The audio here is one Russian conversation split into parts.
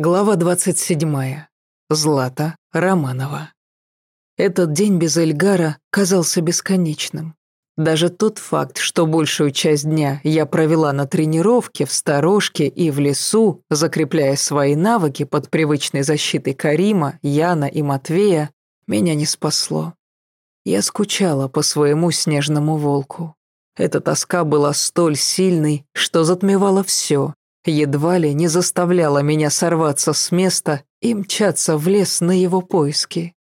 Глава 27. Злата Романова. Этот день без Эльгара казался бесконечным. Даже тот факт, что большую часть дня я провела на тренировке, в сторожке и в лесу, закрепляя свои навыки под привычной защитой Карима, Яна и Матвея, меня не спасло. Я скучала по своему снежному волку. Эта тоска была столь сильной, что затмевала все, едва ли не заставляла меня сорваться с места и мчаться в лес на его поиски.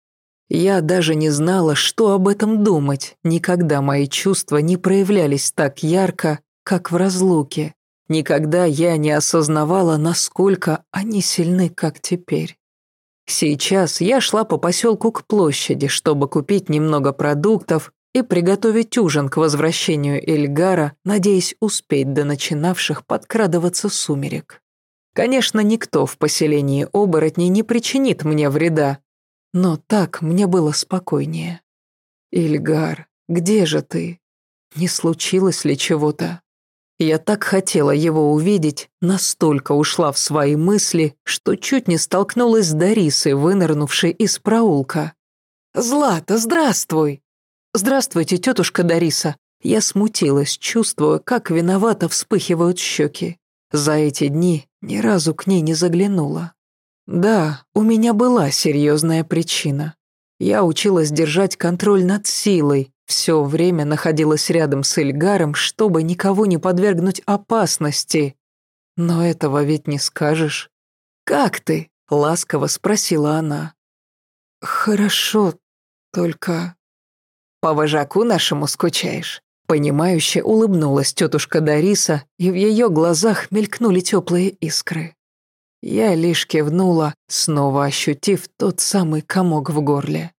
Я даже не знала, что об этом думать, никогда мои чувства не проявлялись так ярко, как в разлуке. Никогда я не осознавала, насколько они сильны, как теперь. Сейчас я шла по поселку к площади, чтобы купить немного продуктов и приготовить ужин к возвращению Эльгара, надеясь успеть до начинавших подкрадываться сумерек. Конечно, никто в поселении оборотней не причинит мне вреда, но так мне было спокойнее. «Ильгар, где же ты? Не случилось ли чего-то?» Я так хотела его увидеть, настолько ушла в свои мысли, что чуть не столкнулась с Дарисой, вынырнувшей из проулка. «Злата, здравствуй!» «Здравствуйте, тетушка Дариса». Я смутилась, чувствуя, как виновато вспыхивают щеки. За эти дни ни разу к ней не заглянула. Да, у меня была серьезная причина. Я училась держать контроль над силой, все время находилась рядом с Эльгаром, чтобы никого не подвергнуть опасности. Но этого ведь не скажешь. «Как ты?» — ласково спросила она. «Хорошо, только...» По вожаку нашему скучаешь?» Понимающе улыбнулась тетушка Дариса, и в ее глазах мелькнули теплые искры. Я лишь кивнула, снова ощутив тот самый комок в горле.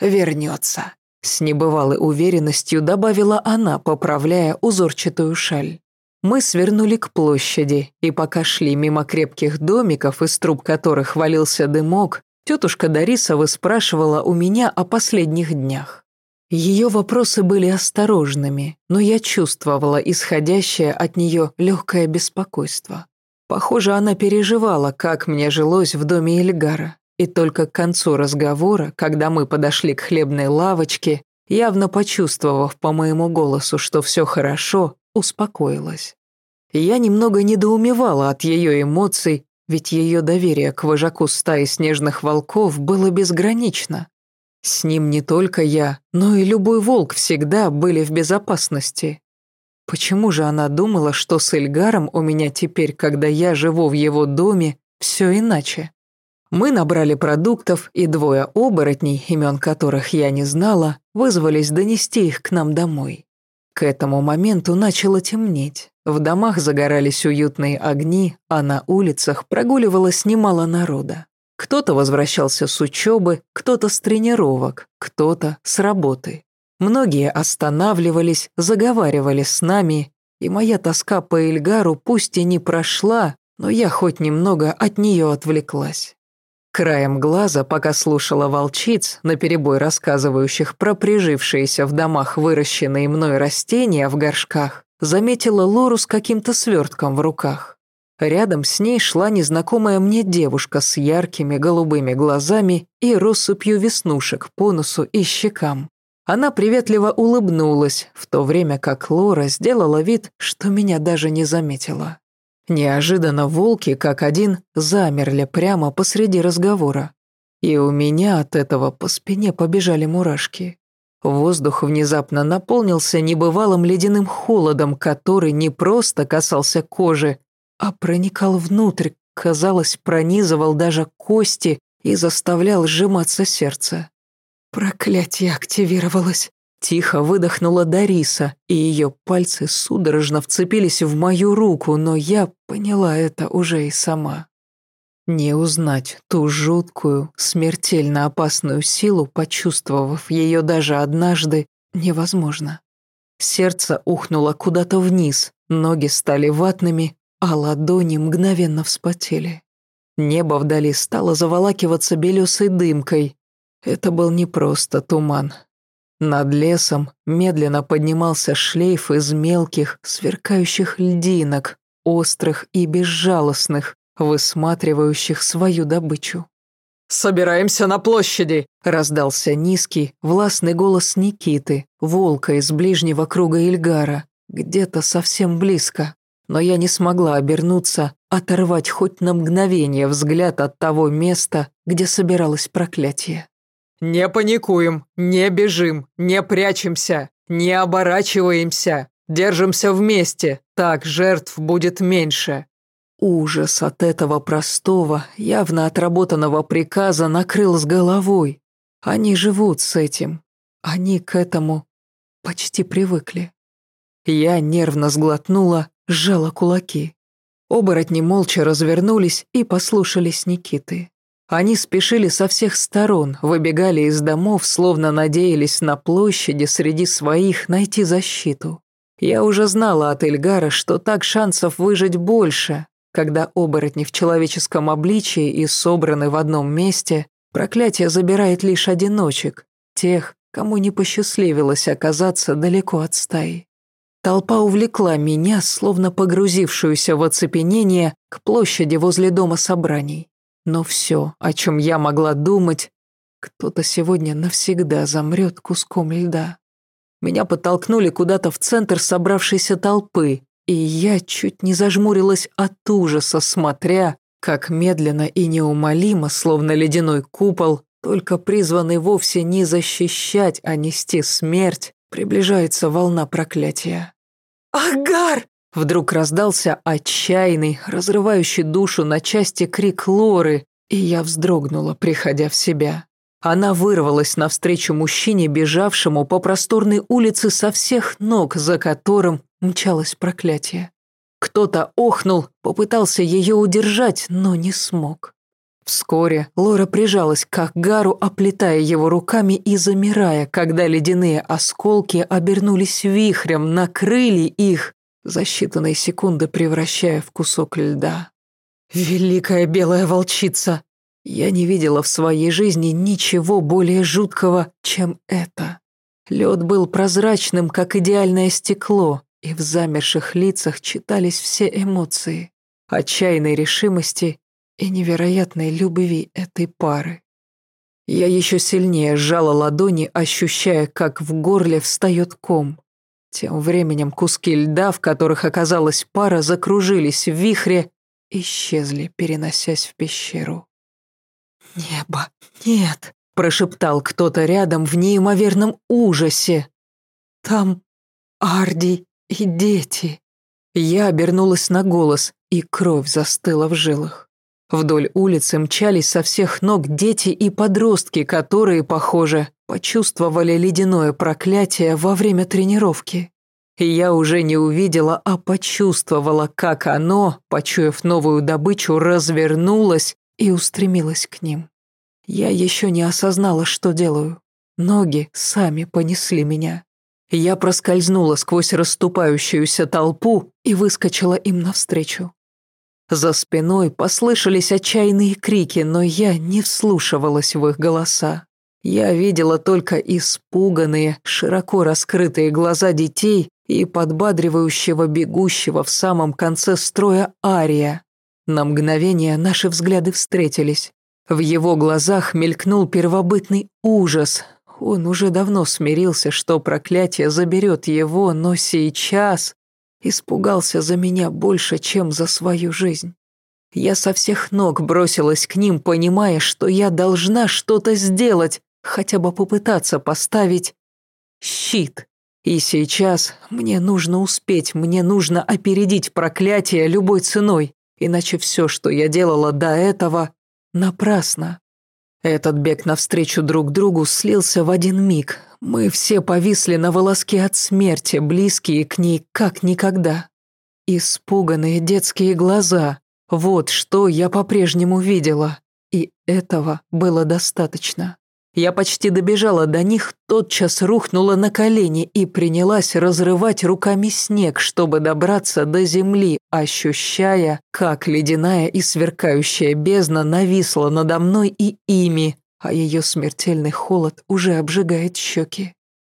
«Вернется», — с небывалой уверенностью добавила она, поправляя узорчатую шаль. Мы свернули к площади, и пока шли мимо крепких домиков, из труб которых валился дымок, тетушка Дариса выспрашивала у меня о последних днях. Ее вопросы были осторожными, но я чувствовала исходящее от нее легкое беспокойство. Похоже, она переживала, как мне жилось в доме Эльгара. И только к концу разговора, когда мы подошли к хлебной лавочке, явно почувствовав по моему голосу, что все хорошо, успокоилась. Я немного недоумевала от ее эмоций, ведь ее доверие к вожаку стаи снежных волков было безгранично. С ним не только я, но и любой волк всегда были в безопасности. Почему же она думала, что с Эльгаром у меня теперь, когда я живу в его доме, все иначе? Мы набрали продуктов, и двое оборотней, имен которых я не знала, вызвались донести их к нам домой. К этому моменту начало темнеть. В домах загорались уютные огни, а на улицах прогуливалось немало народа. Кто-то возвращался с учебы, кто-то с тренировок, кто-то с работы. Многие останавливались, заговаривали с нами, и моя тоска по Эльгару пусть и не прошла, но я хоть немного от нее отвлеклась. Краем глаза, пока слушала волчиц, наперебой рассказывающих про прижившиеся в домах выращенные мной растения в горшках, заметила Лору с каким-то свертком в руках. Рядом с ней шла незнакомая мне девушка с яркими голубыми глазами и россыпью веснушек по носу и щекам. Она приветливо улыбнулась, в то время как Лора сделала вид, что меня даже не заметила. Неожиданно волки, как один, замерли прямо посреди разговора. И у меня от этого по спине побежали мурашки. Воздух внезапно наполнился небывалым ледяным холодом, который не просто касался кожи, а проникал внутрь, казалось, пронизывал даже кости и заставлял сжиматься сердце. Проклятие активировалось. Тихо выдохнула Дариса, и ее пальцы судорожно вцепились в мою руку, но я поняла это уже и сама. Не узнать ту жуткую, смертельно опасную силу, почувствовав ее даже однажды, невозможно. Сердце ухнуло куда-то вниз, ноги стали ватными, а ладони мгновенно вспотели. Небо вдали стало заволакиваться белесой дымкой. Это был не просто туман. Над лесом медленно поднимался шлейф из мелких, сверкающих льдинок, острых и безжалостных, высматривающих свою добычу. «Собираемся на площади!» – раздался низкий, властный голос Никиты, волка из ближнего круга Ильгара, где-то совсем близко. Но я не смогла обернуться, оторвать хоть на мгновение взгляд от того места, где собиралось проклятие. «Не паникуем, не бежим, не прячемся, не оборачиваемся, держимся вместе, так жертв будет меньше». Ужас от этого простого, явно отработанного приказа накрыл с головой. Они живут с этим. Они к этому почти привыкли. Я нервно сглотнула, сжала кулаки. Оборотни молча развернулись и послушались Никиты. Они спешили со всех сторон, выбегали из домов, словно надеялись на площади среди своих найти защиту. Я уже знала от Эльгара, что так шансов выжить больше, когда оборотни в человеческом обличии и собраны в одном месте, проклятие забирает лишь одиночек, тех, кому не посчастливилось оказаться далеко от стаи. Толпа увлекла меня, словно погрузившуюся в оцепенение, к площади возле дома собраний. Но все, о чем я могла думать, кто-то сегодня навсегда замрет куском льда. Меня подтолкнули куда-то в центр собравшейся толпы, и я чуть не зажмурилась от ужаса, смотря, как медленно и неумолимо, словно ледяной купол, только призванный вовсе не защищать, а нести смерть, приближается волна проклятия. «Агар!» Вдруг раздался отчаянный, разрывающий душу на части крик Лоры, и я вздрогнула, приходя в себя. Она вырвалась навстречу мужчине, бежавшему по просторной улице со всех ног, за которым мчалось проклятие. Кто-то охнул, попытался ее удержать, но не смог. Вскоре Лора прижалась к Ахгару, оплетая его руками и замирая, когда ледяные осколки обернулись вихрем, накрыли их, за считанные секунды превращая в кусок льда. «Великая белая волчица!» Я не видела в своей жизни ничего более жуткого, чем это. Лед был прозрачным, как идеальное стекло, и в замерших лицах читались все эмоции, отчаянной решимости и невероятной любви этой пары. Я еще сильнее сжала ладони, ощущая, как в горле встает ком. Тем временем куски льда, в которых оказалась пара, закружились в вихре, исчезли, переносясь в пещеру. «Небо, нет!» – прошептал кто-то рядом в неимоверном ужасе. «Там Арди и дети!» Я обернулась на голос, и кровь застыла в жилах. Вдоль улицы мчались со всех ног дети и подростки, которые, похоже, почувствовали ледяное проклятие во время тренировки. И я уже не увидела, а почувствовала, как оно, почуяв новую добычу, развернулось и устремилась к ним. Я еще не осознала, что делаю. Ноги сами понесли меня. Я проскользнула сквозь расступающуюся толпу и выскочила им навстречу. За спиной послышались отчаянные крики, но я не вслушивалась в их голоса. Я видела только испуганные, широко раскрытые глаза детей и подбадривающего бегущего в самом конце строя Ария. На мгновение наши взгляды встретились. В его глазах мелькнул первобытный ужас. Он уже давно смирился, что проклятие заберет его, но сейчас испугался за меня больше, чем за свою жизнь. Я со всех ног бросилась к ним, понимая, что я должна что-то сделать, хотя бы попытаться поставить щит. И сейчас мне нужно успеть, мне нужно опередить проклятие любой ценой, иначе все, что я делала до этого, напрасно. Этот бег навстречу друг другу слился в один миг. Мы все повисли на волоске от смерти, близкие к ней как никогда. Испуганные детские глаза. Вот что я по-прежнему видела. И этого было достаточно. Я почти добежала до них, тотчас рухнула на колени и принялась разрывать руками снег, чтобы добраться до земли, ощущая, как ледяная и сверкающая бездна нависла надо мной и ими, а ее смертельный холод уже обжигает щеки.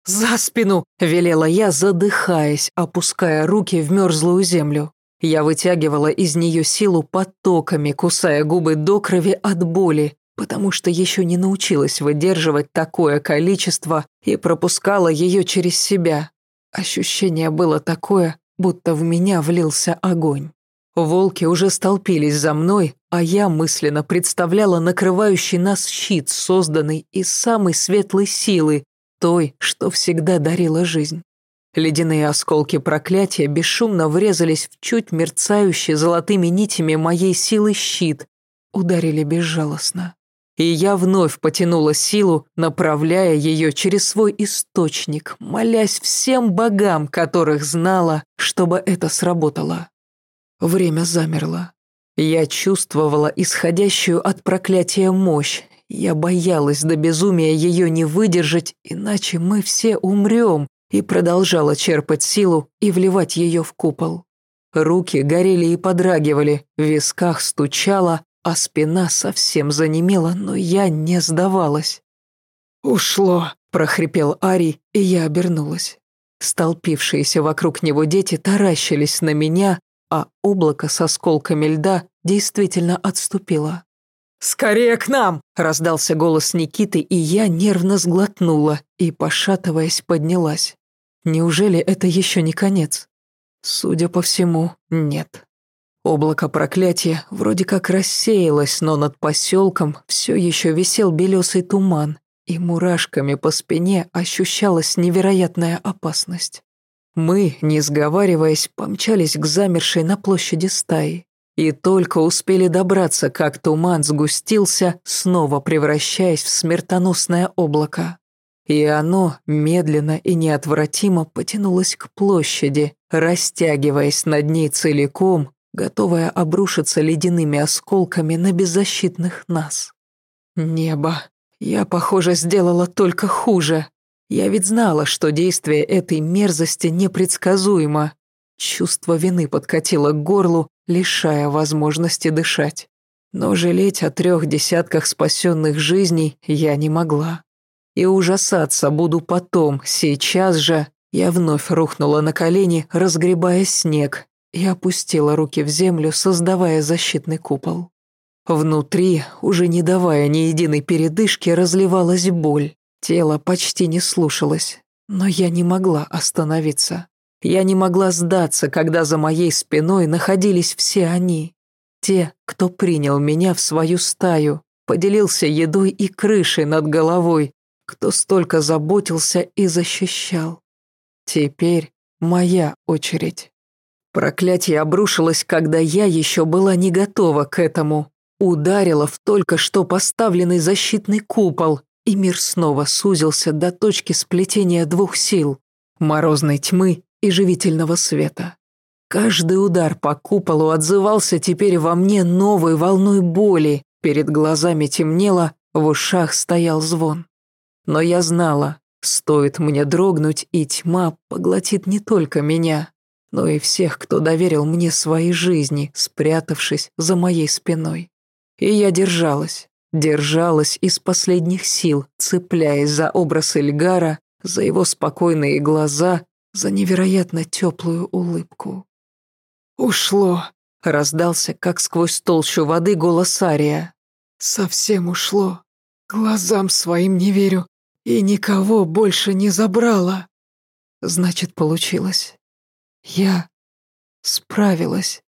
«За спину!» – велела я, задыхаясь, опуская руки в мерзлую землю. Я вытягивала из нее силу потоками, кусая губы до крови от боли, потому что еще не научилась выдерживать такое количество и пропускала ее через себя. Ощущение было такое, будто в меня влился огонь. Волки уже столпились за мной, а я мысленно представляла накрывающий нас щит, созданный из самой светлой силы, той, что всегда дарила жизнь. Ледяные осколки проклятия бесшумно врезались в чуть мерцающий золотыми нитями моей силы щит, ударили безжалостно. И я вновь потянула силу, направляя ее через свой источник, молясь всем богам, которых знала, чтобы это сработало. Время замерло. Я чувствовала исходящую от проклятия мощь. Я боялась до безумия ее не выдержать, иначе мы все умрем, и продолжала черпать силу и вливать ее в купол. Руки горели и подрагивали, в висках стучало, а спина совсем занемела, но я не сдавалась. «Ушло», – прохрипел Ари, и я обернулась. Столпившиеся вокруг него дети таращились на меня, а облако с осколками льда действительно отступило. «Скорее к нам!» – раздался голос Никиты, и я нервно сглотнула и, пошатываясь, поднялась. Неужели это еще не конец? Судя по всему, нет. Облако проклятия вроде как рассеялось, но над поселком все еще висел белесый туман, и мурашками по спине ощущалась невероятная опасность. Мы, не сговариваясь, помчались к замершей на площади стаи. И только успели добраться, как туман сгустился, снова превращаясь в смертоносное облако. И оно медленно и неотвратимо потянулось к площади, растягиваясь над ней целиком, готовая обрушиться ледяными осколками на беззащитных нас. Небо. Я, похоже, сделала только хуже. Я ведь знала, что действие этой мерзости непредсказуемо. Чувство вины подкатило к горлу, лишая возможности дышать. Но жалеть о трех десятках спасенных жизней я не могла. И ужасаться буду потом, сейчас же. Я вновь рухнула на колени, разгребая снег, и опустила руки в землю, создавая защитный купол. Внутри, уже не давая ни единой передышки, разливалась боль. Тело почти не слушалось, но я не могла остановиться. Я не могла сдаться, когда за моей спиной находились все они. Те, кто принял меня в свою стаю, поделился едой и крышей над головой, кто столько заботился и защищал. Теперь моя очередь. Проклятие обрушилось, когда я еще была не готова к этому. Ударила в только что поставленный защитный купол, и мир снова сузился до точки сплетения двух сил – морозной тьмы и живительного света. Каждый удар по куполу отзывался теперь во мне новой волной боли, перед глазами темнело, в ушах стоял звон. Но я знала, стоит мне дрогнуть, и тьма поглотит не только меня, но и всех, кто доверил мне свои жизни, спрятавшись за моей спиной. И я держалась, Держалась из последних сил, цепляясь за образ Эльгара, за его спокойные глаза, за невероятно теплую улыбку. «Ушло!» — раздался, как сквозь толщу воды, голос Ария. «Совсем ушло. Глазам своим не верю. И никого больше не забрала. Значит, получилось. Я справилась.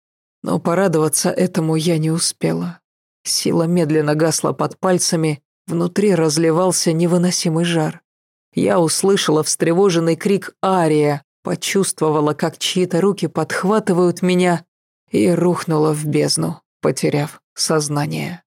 Но порадоваться этому я не успела. Сила медленно гасла под пальцами, внутри разливался невыносимый жар. Я услышала встревоженный крик Ария, почувствовала, как чьи-то руки подхватывают меня и рухнула в бездну, потеряв сознание.